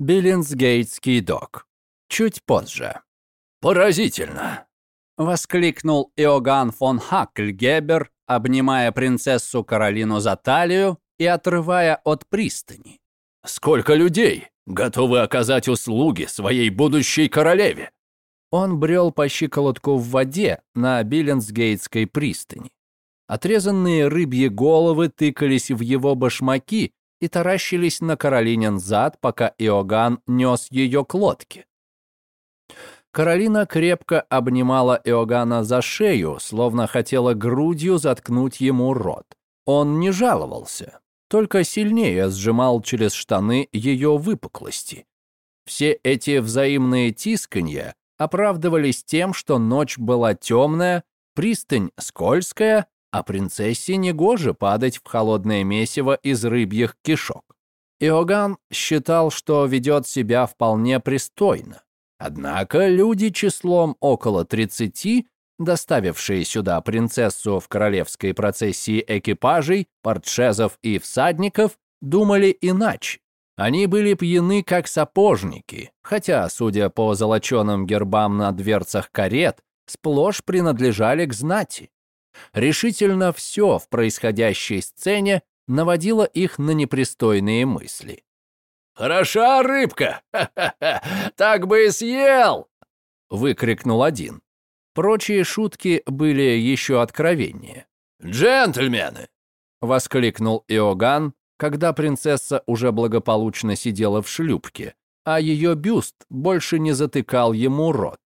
Биллинсгейтский док. Чуть позже. «Поразительно!» — воскликнул Иоганн фон Хакльгебер, обнимая принцессу Каролину за талию и отрывая от пристани. «Сколько людей готовы оказать услуги своей будущей королеве?» Он брел по щиколотку в воде на Биллинсгейтской пристани. Отрезанные рыбьи головы тыкались в его башмаки и таращились на Каролинин зад, пока Иоганн нес ее к лодке. Каролина крепко обнимала Иоганна за шею, словно хотела грудью заткнуть ему рот. Он не жаловался, только сильнее сжимал через штаны ее выпуклости. Все эти взаимные тисканья оправдывались тем, что ночь была темная, пристань скользкая, а принцессе негоже падать в холодное месиво из рыбьих кишок. Иоганн считал, что ведет себя вполне пристойно. Однако люди числом около 30, доставившие сюда принцессу в королевской процессии экипажей, портшезов и всадников, думали иначе. Они были пьяны, как сапожники, хотя, судя по золоченым гербам на дверцах карет, сплошь принадлежали к знати. Решительно все в происходящей сцене наводило их на непристойные мысли. «Хороша рыбка! Так бы и съел!» — выкрикнул один. Прочие шутки были еще откровеннее. «Джентльмены!» — воскликнул Иоганн, когда принцесса уже благополучно сидела в шлюпке, а ее бюст больше не затыкал ему рот.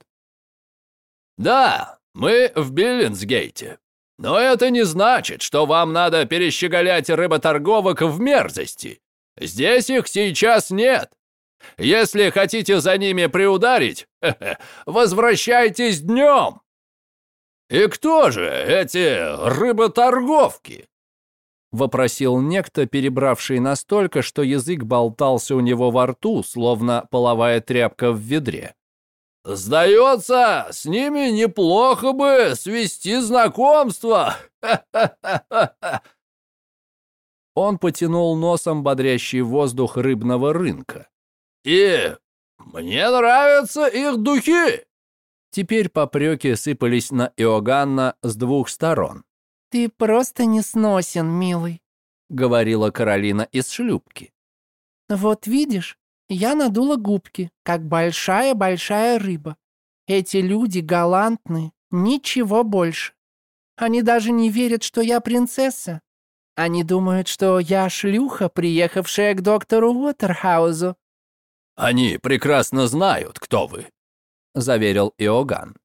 «Да, мы в Биллинсгейте. Но это не значит, что вам надо перещеголять рыботорговок в мерзости. Здесь их сейчас нет. Если хотите за ними приударить, возвращайтесь днем. И кто же эти рыботорговки? Вопросил некто, перебравший настолько, что язык болтался у него во рту, словно половая тряпка в ведре. «Сдается, с ними неплохо бы свести знакомство!» Он потянул носом бодрящий воздух рыбного рынка. «И мне нравятся их духи!» Теперь попреки сыпались на Иоганна с двух сторон. «Ты просто не сносен, милый», — говорила Каролина из шлюпки. «Вот видишь, я надула губки, как большая-большая рыба. Эти люди галантны, ничего больше. Они даже не верят, что я принцесса. Они думают, что я шлюха, приехавшая к доктору Уотерхаузу». «Они прекрасно знают, кто вы», — заверил Иоганн.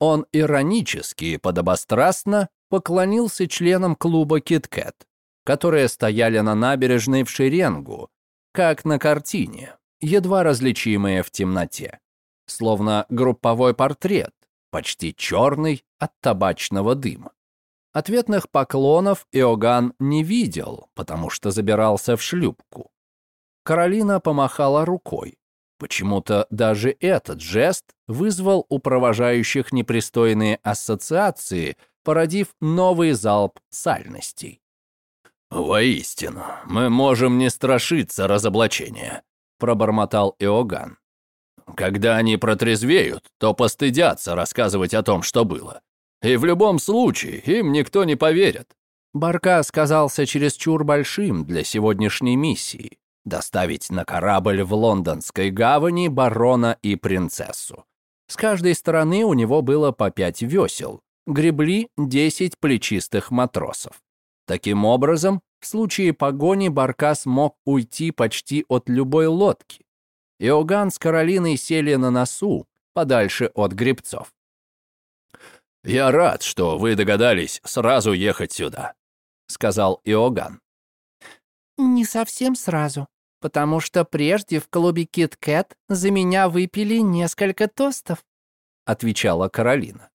Он иронически и подобострастно поклонился членам клуба «Киткэт», которые стояли на набережной в шеренгу, как на картине, едва различимые в темноте. Словно групповой портрет, почти черный от табачного дыма. Ответных поклонов Иоганн не видел, потому что забирался в шлюпку. Каролина помахала рукой. Почему-то даже этот жест вызвал у провожающих непристойные ассоциации, породив новый залп сальностей. «Воистину, мы можем не страшиться разоблачения», — пробормотал Иоганн. «Когда они протрезвеют, то постыдятся рассказывать о том, что было. И в любом случае им никто не поверит. Баркас казался чересчур большим для сегодняшней миссии — доставить на корабль в лондонской гавани барона и принцессу. С каждой стороны у него было по пять весел, гребли десять плечистых матросов. Таким образом, в случае погони Баркас мог уйти почти от любой лодки. Иоганн с Каролиной сели на носу, подальше от гребцов. «Я рад, что вы догадались сразу ехать сюда», — сказал Иоганн. «Не совсем сразу, потому что прежде в клубе Кит Кэт за меня выпили несколько тостов», — отвечала Каролина.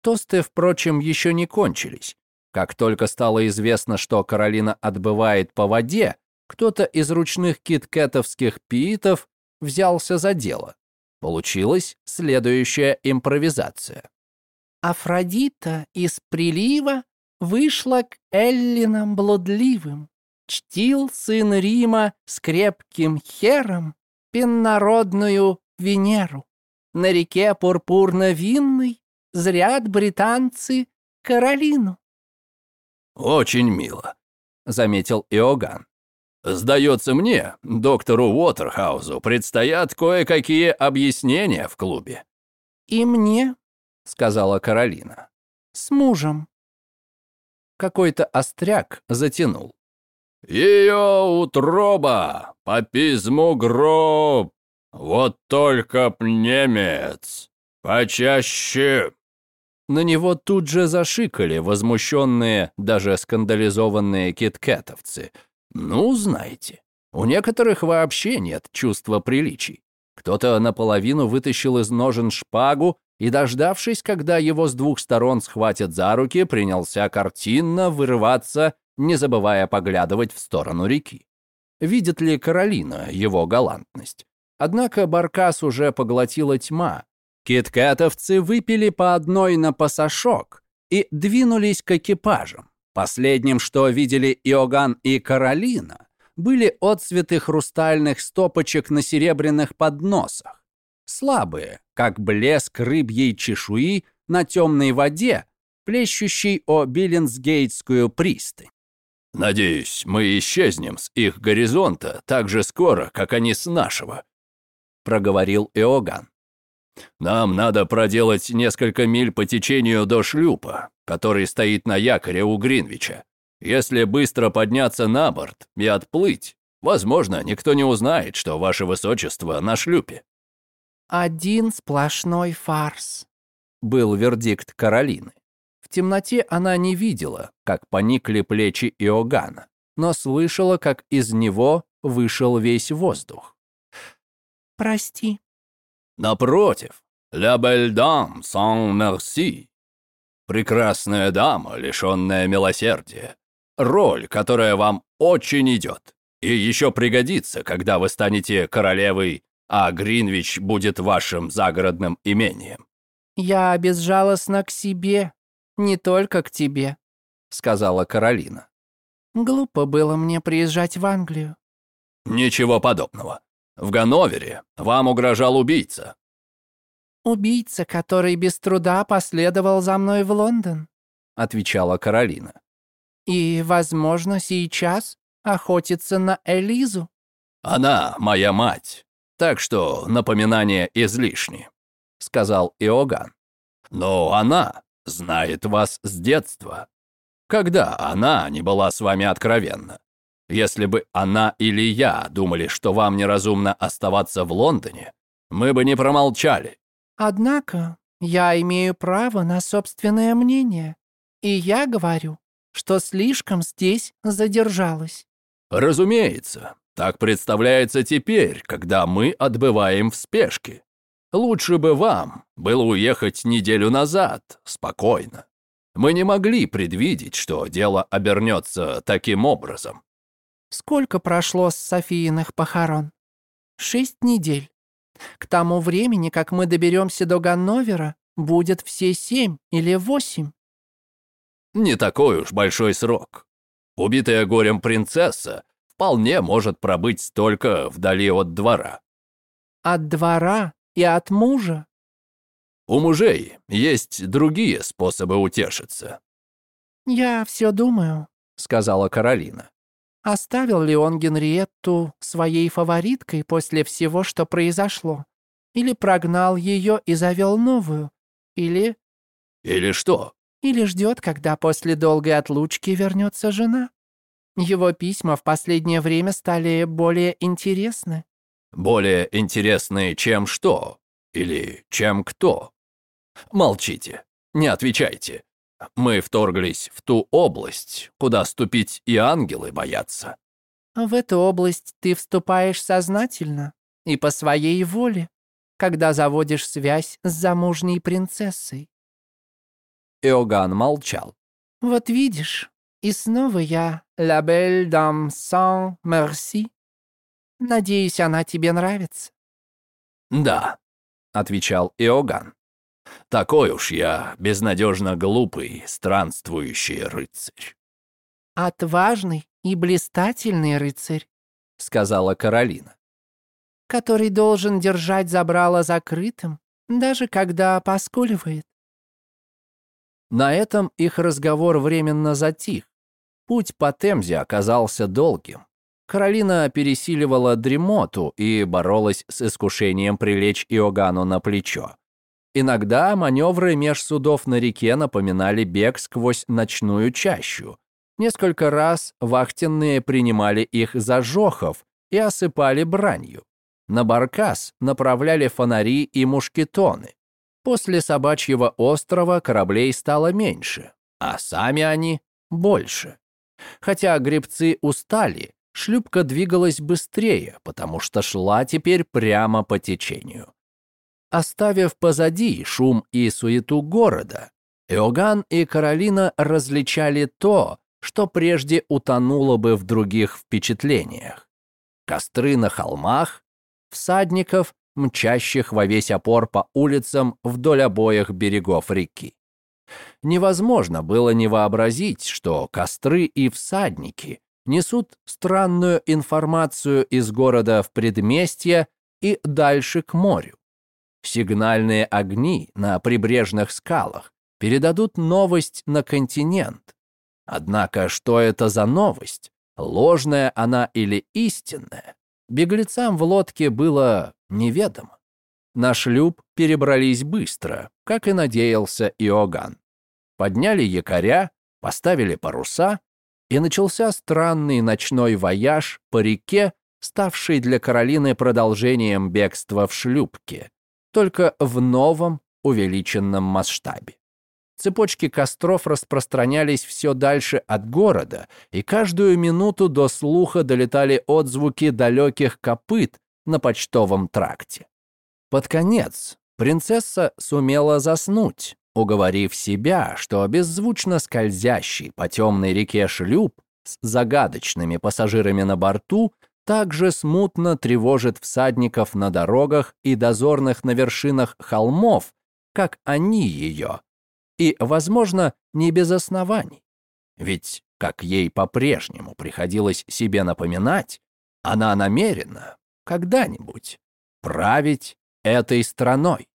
Тосты, впрочем, еще не кончились. Как только стало известно, что Каролина отбывает по воде, кто-то из ручных киткетовских пиитов взялся за дело. Получилась следующая импровизация. Афродита из прилива вышла к Эллинам блудливым. Чтил сын Рима с крепким хером пеннородную Венеру. На реке Пурпурно-Винной зрят британцы Каролину». «Очень мило», — заметил Иоганн. «Сдается мне, доктору Уотерхаузу, предстоят кое-какие объяснения в клубе». «И мне», — сказала Каролина, — «с мужем». Какой-то остряк затянул. «Ее утроба, по письму гроб, вот только немец, почаще на него тут же зашикали возмущенные, даже скандализованные киткетовцы. Ну, знаете, у некоторых вообще нет чувства приличий. Кто-то наполовину вытащил из ножен шпагу и, дождавшись, когда его с двух сторон схватят за руки, принялся картинно вырываться, не забывая поглядывать в сторону реки. Видит ли Каролина его галантность? Однако Баркас уже поглотила тьма, Киткатовцы выпили по одной на пасашок и двинулись к экипажам. Последним, что видели Иоганн и Каролина, были отцветы хрустальных стопочек на серебряных подносах. Слабые, как блеск рыбьей чешуи на темной воде, плещущей о Биллинсгейтскую пристань. «Надеюсь, мы исчезнем с их горизонта так же скоро, как они с нашего», — проговорил Иоганн. Нам надо проделать несколько миль по течению до шлюпа, который стоит на якоре у Гринвича. Если быстро подняться на борт и отплыть, возможно, никто не узнает, что ваше высочество на шлюпе». «Один сплошной фарс», — был вердикт Каролины. В темноте она не видела, как поникли плечи Иоганна, но слышала, как из него вышел весь воздух. «Прости», Напротив, «La belle dame sans merci» — прекрасная дама, лишенная милосердия. Роль, которая вам очень идет. И еще пригодится, когда вы станете королевой, а Гринвич будет вашим загородным имением. «Я безжалостна к себе, не только к тебе», — сказала Каролина. «Глупо было мне приезжать в Англию». «Ничего подобного. В Ганновере вам угрожал убийца». «Убийца, который без труда последовал за мной в Лондон», — отвечала Каролина. «И, возможно, сейчас охотится на Элизу». «Она моя мать, так что напоминание излишне», — сказал Иоганн. «Но она знает вас с детства. Когда она не была с вами откровенна? Если бы она или я думали, что вам неразумно оставаться в Лондоне, мы бы не промолчали. Однако я имею право на собственное мнение, и я говорю, что слишком здесь задержалась. Разумеется, так представляется теперь, когда мы отбываем в спешке. Лучше бы вам было уехать неделю назад, спокойно. Мы не могли предвидеть, что дело обернется таким образом. Сколько прошло с Софииных похорон? Шесть недель. К тому времени, как мы доберемся до Ганновера, будет все семь или восемь. Не такой уж большой срок. Убитая горем принцесса вполне может пробыть столько вдали от двора. От двора и от мужа? У мужей есть другие способы утешиться. «Я все думаю», — сказала Каролина. Оставил ли он Генриетту своей фавориткой после всего, что произошло? Или прогнал ее и завел новую? Или... Или что? Или ждет, когда после долгой отлучки вернется жена? Его письма в последнее время стали более интересны. Более интересны, чем что? Или чем кто? Молчите, не отвечайте. Мы вторглись в ту область, куда ступить и ангелы боятся. В эту область ты вступаешь сознательно и по своей воле, когда заводишь связь с замужней принцессой. Иоганн молчал. Вот видишь, и снова я «La belle dame sans merci». Надеюсь, она тебе нравится. «Да», — отвечал Иоганн. Такой уж я безнадежно глупый, странствующий рыцарь. «Отважный и блистательный рыцарь», — сказала Каролина. который должен держать забрало закрытым, даже когда поскуливает. На этом их разговор временно затих. Путь по Темзе оказался долгим. Каролина пересиливала дремоту и боролась с искушением прилечь Иоганну на плечо. Иногда маневры меж судов на реке напоминали бег сквозь ночную чащу. Несколько раз вахтенные принимали их за жохов и осыпали бранью. На Баркас направляли фонари и мушкетоны. После Собачьего острова кораблей стало меньше, а сами они — больше. Хотя гребцы устали, шлюпка двигалась быстрее, потому что шла теперь прямо по течению. Оставив позади шум и суету города, Иоганн и Каролина различали то, что прежде утонуло бы в других впечатлениях. Костры на холмах, всадников, мчащих во весь опор по улицам вдоль обоих берегов реки. Невозможно было не вообразить, что костры и всадники несут странную информацию из города в предместье и дальше к морю. Сигнальные огни на прибрежных скалах передадут новость на континент. Однако, что это за новость? Ложная она или истинная? Беглецам в лодке было неведомо. На шлюп перебрались быстро, как и надеялся Иоганн. Подняли якоря, поставили паруса, и начался странный ночной вояж по реке, ставший для Каролины продолжением бегства в шлюпке, только в новом увеличенном масштабе. Цепочки костров распространялись все дальше от города, и каждую минуту до слуха долетали отзвуки далеких копыт на почтовом тракте. Под конец принцесса сумела заснуть, уговорив себя, что беззвучно скользящий по темной реке шлюп с загадочными пассажирами на борту также смутно тревожит всадников на дорогах и дозорных на вершинах холмов, как они ее, и, возможно, не без оснований. Ведь, как ей по-прежнему приходилось себе напоминать, она намерена когда-нибудь править этой страной.